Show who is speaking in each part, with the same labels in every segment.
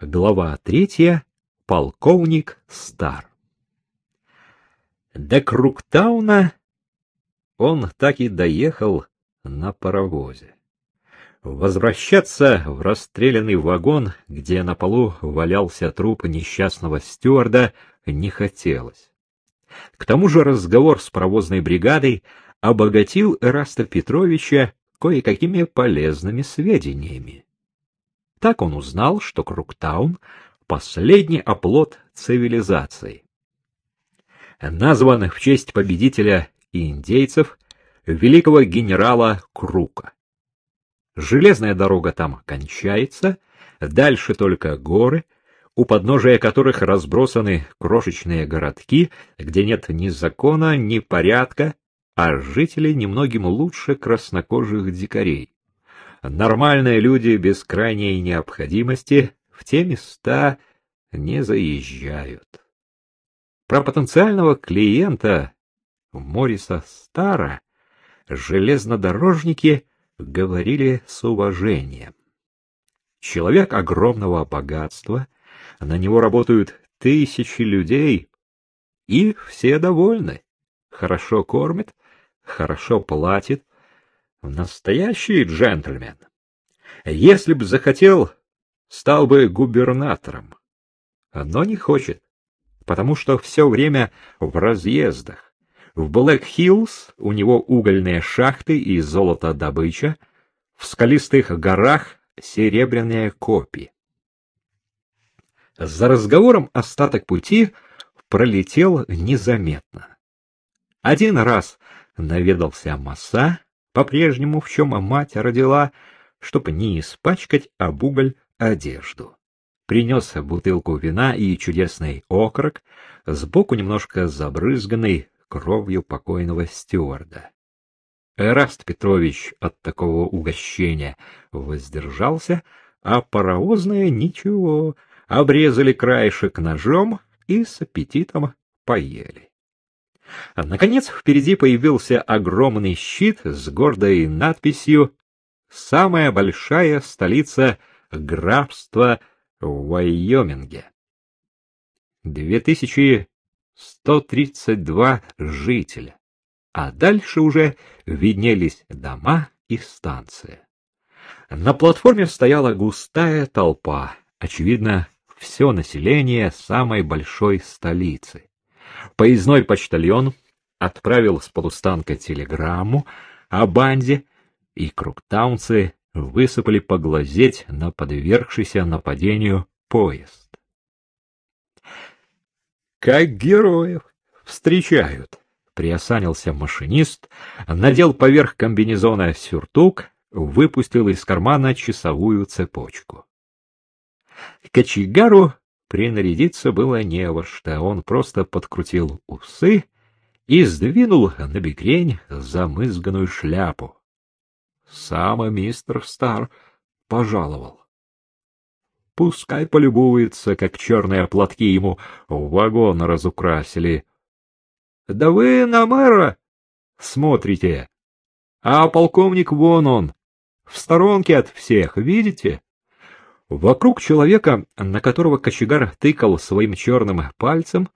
Speaker 1: Глава третья. Полковник Стар. До Круктауна он так и доехал на паровозе. Возвращаться в расстрелянный вагон, где на полу валялся труп несчастного стюарда, не хотелось. К тому же разговор с паровозной бригадой обогатил Эраста Петровича кое-какими полезными сведениями. Так он узнал, что Круктаун — последний оплот цивилизации. Назван в честь победителя индейцев, великого генерала Крука. Железная дорога там кончается, дальше только горы, у подножия которых разбросаны крошечные городки, где нет ни закона, ни порядка, а жители немногим лучше краснокожих дикарей. Нормальные люди без крайней необходимости в те места не заезжают. Про потенциального клиента Мориса Стара железнодорожники говорили с уважением. Человек огромного богатства, на него работают тысячи людей, и все довольны. Хорошо кормят, хорошо платит. Настоящий джентльмен. Если б захотел, стал бы губернатором. Но не хочет, потому что все время в разъездах. В Блэк-Хиллз у него угольные шахты и золотодобыча, в скалистых горах серебряные копии. За разговором остаток пути пролетел незаметно. Один раз наведался Маса, по-прежнему в чем мать родила, чтобы не испачкать об уголь одежду. Принес бутылку вина и чудесный окорок, сбоку немножко забрызганный кровью покойного стюарда. Эраст Петрович от такого угощения воздержался, а паровозные ничего, обрезали краешек ножом и с аппетитом поели. Наконец впереди появился огромный щит с гордой надписью «Самая большая столица графства в Вайоминге». 2132 жителя, а дальше уже виднелись дома и станция. На платформе стояла густая толпа, очевидно, все население самой большой столицы. Поездной почтальон отправил с полустанка телеграмму о банде, и круктаунцы высыпали поглазеть на подвергшийся нападению поезд. Как героев встречают, приосанился машинист, надел поверх комбинезона сюртук, выпустил из кармана часовую цепочку. Кочегару Принарядиться было не во что, он просто подкрутил усы и сдвинул на бекрень замызганную шляпу. Сам мистер Стар пожаловал. Пускай полюбуется, как черные платки ему вагон разукрасили. — Да вы на мэра смотрите, а полковник вон он, в сторонке от всех, видите? Вокруг человека, на которого кочегар тыкал своим черным пальцем,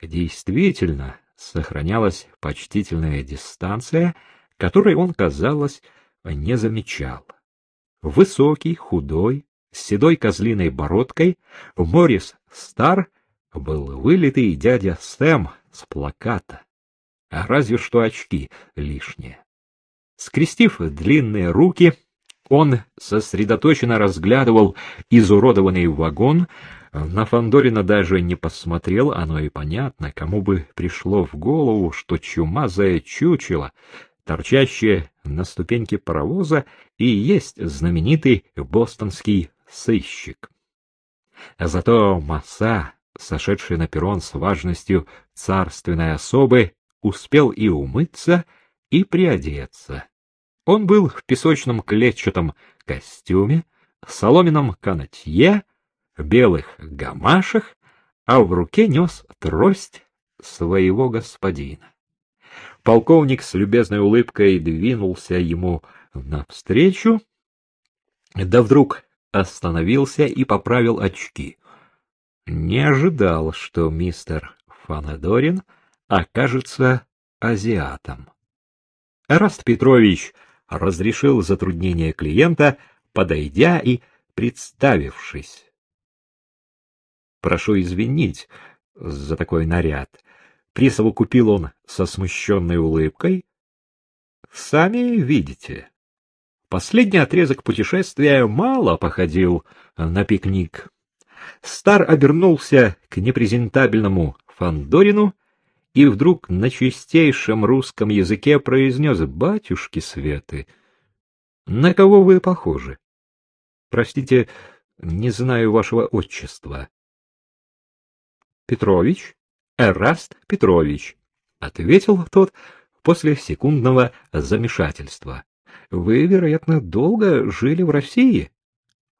Speaker 1: действительно сохранялась почтительная дистанция, которой он, казалось, не замечал. Высокий, худой, с седой козлиной бородкой, Морис Стар был вылитый дядя Сэм с плаката, а разве что очки лишние. Скрестив длинные руки, он сосредоточенно разглядывал изуродованный вагон, на Фандорина даже не посмотрел, оно и понятно, кому бы пришло в голову, что чумазое чучело, торчащее на ступеньке паровоза, и есть знаменитый бостонский сыщик. Зато Масса, сошедший на перрон с важностью царственной особы, успел и умыться, и приодеться. Он был в песочном клетчатом костюме, соломенном канатье, белых гамашах, а в руке нес трость своего господина. Полковник с любезной улыбкой двинулся ему навстречу, да вдруг остановился и поправил очки. Не ожидал, что мистер Фанадорин окажется азиатом. Эраст Петрович разрешил затруднение клиента, подойдя и представившись. Прошу извинить за такой наряд. Присовокупил он со смущенной улыбкой. Сами видите. Последний отрезок путешествия мало походил на пикник. Стар обернулся к непрезентабельному Фандорину и вдруг на чистейшем русском языке произнес «Батюшки Светы, на кого вы похожи? Простите, не знаю вашего отчества». «Петрович, Эраст Петрович», — ответил тот после секундного замешательства. «Вы, вероятно, долго жили в России?»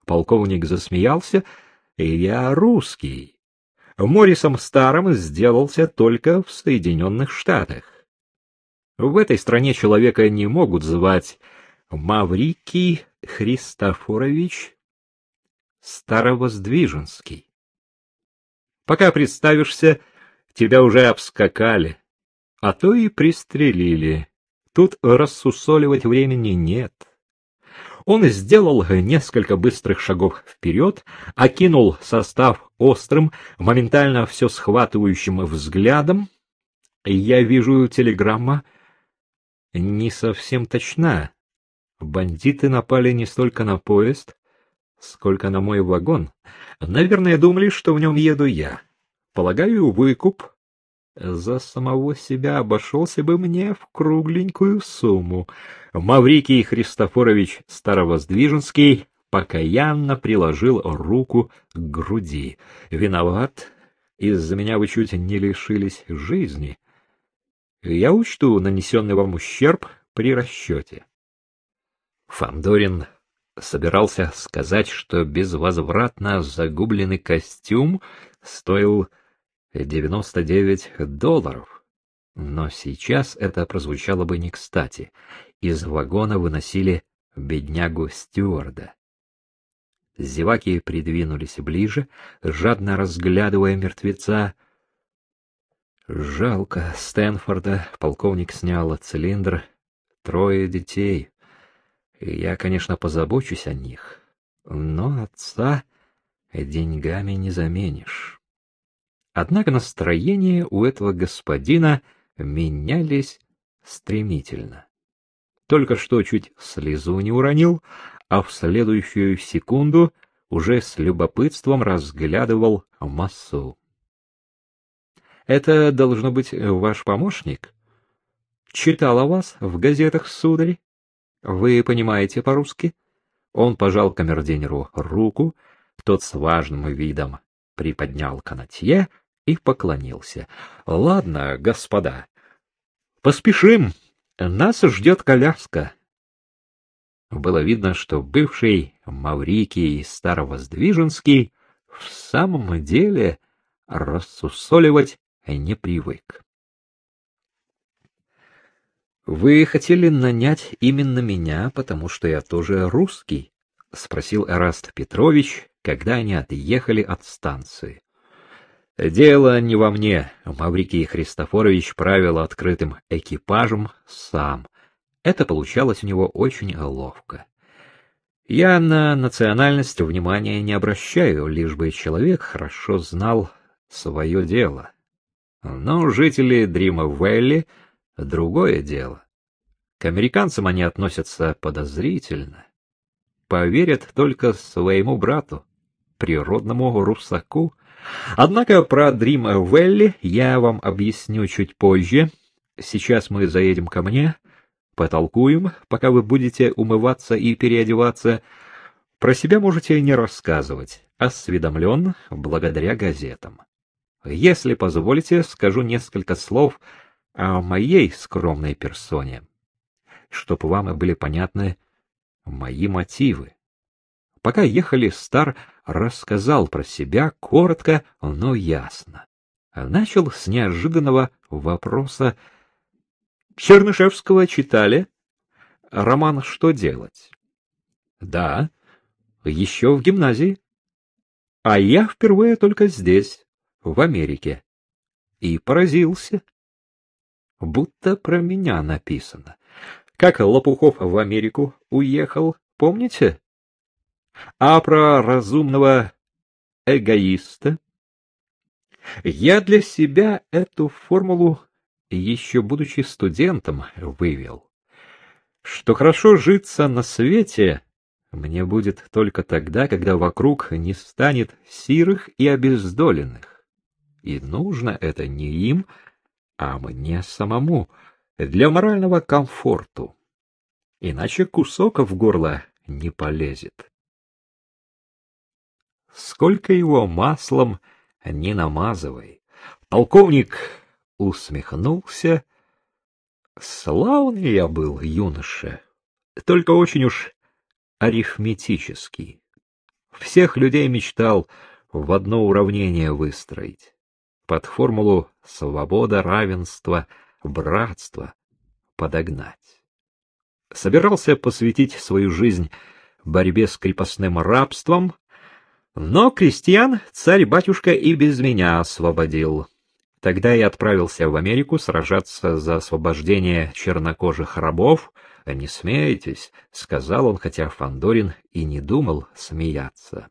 Speaker 1: Полковник засмеялся. «Я русский. Моррисом Старым сделался только в Соединенных Штатах. В этой стране человека не могут звать Маврикий Христофорович Старовоздвиженский. Пока представишься, тебя уже обскакали, а то и пристрелили. Тут рассусоливать времени нет. Он сделал несколько быстрых шагов вперед, окинул состав острым, моментально все схватывающим взглядом. Я вижу, телеграмма не совсем точна. Бандиты напали не столько на поезд, сколько на мой вагон. Наверное, думали, что в нем еду я. Полагаю, выкуп за самого себя обошелся бы мне в кругленькую сумму. Маврикий Христофорович Старовоздвиженский покаянно приложил руку к груди. Виноват, из-за меня вы чуть не лишились жизни. Я учту нанесенный вам ущерб при расчете. Фандорин собирался сказать, что безвозвратно загубленный костюм стоил 99 долларов. Но сейчас это прозвучало бы не кстати. Из вагона выносили беднягу стюарда. Зеваки придвинулись ближе, жадно разглядывая мертвеца. Жалко Стэнфорда, полковник снял цилиндр. Трое детей. Я, конечно, позабочусь о них, но отца деньгами не заменишь. Однако настроения у этого господина менялись стремительно. Только что чуть слезу не уронил, а в следующую секунду уже с любопытством разглядывал массу. Это должно быть ваш помощник? Читал о вас в газетах, сударь? Вы понимаете по-русски? Он пожал камердинеру руку, тот с важным видом приподнял канатье и поклонился. — Ладно, господа, поспешим, нас ждет коляска. Было видно, что бывший Маврикий Старовоздвиженский в самом деле рассусоливать не привык. — Вы хотели нанять именно меня, потому что я тоже русский? — спросил Эраст Петрович, когда они отъехали от станции. Дело не во мне. Маврикий Христофорович правил открытым экипажем сам. Это получалось у него очень ловко. Я на национальность внимания не обращаю, лишь бы человек хорошо знал свое дело. Но жители Дрима-Вэлли — другое дело. К американцам они относятся подозрительно. Поверят только своему брату, природному русаку, Однако про Дрим Вэлли я вам объясню чуть позже. Сейчас мы заедем ко мне, потолкуем, пока вы будете умываться и переодеваться. Про себя можете не рассказывать, осведомлен благодаря газетам. Если позволите, скажу несколько слов о моей скромной персоне, чтобы вам были понятны мои мотивы. Пока ехали, Стар рассказал про себя коротко, но ясно. Начал с неожиданного вопроса. Чернышевского читали? Роман «Что делать?» Да. Еще в гимназии. А я впервые только здесь, в Америке. И поразился. Будто про меня написано. Как Лопухов в Америку уехал, помните? А про разумного эгоиста? Я для себя эту формулу, еще будучи студентом, вывел. Что хорошо житься на свете мне будет только тогда, когда вокруг не станет сирых и обездоленных. И нужно это не им, а мне самому, для морального комфорту. Иначе кусок в горло не полезет. Сколько его маслом не намазывай. Полковник усмехнулся. Славный я был юноша, только очень уж арифметический. Всех людей мечтал в одно уравнение выстроить. Под формулу свобода, равенство, братство подогнать. Собирался посвятить свою жизнь борьбе с крепостным рабством, но крестьян царь-батюшка и без меня освободил. Тогда я отправился в Америку сражаться за освобождение чернокожих рабов. «Не смейтесь», — сказал он, хотя Фандорин и не думал смеяться.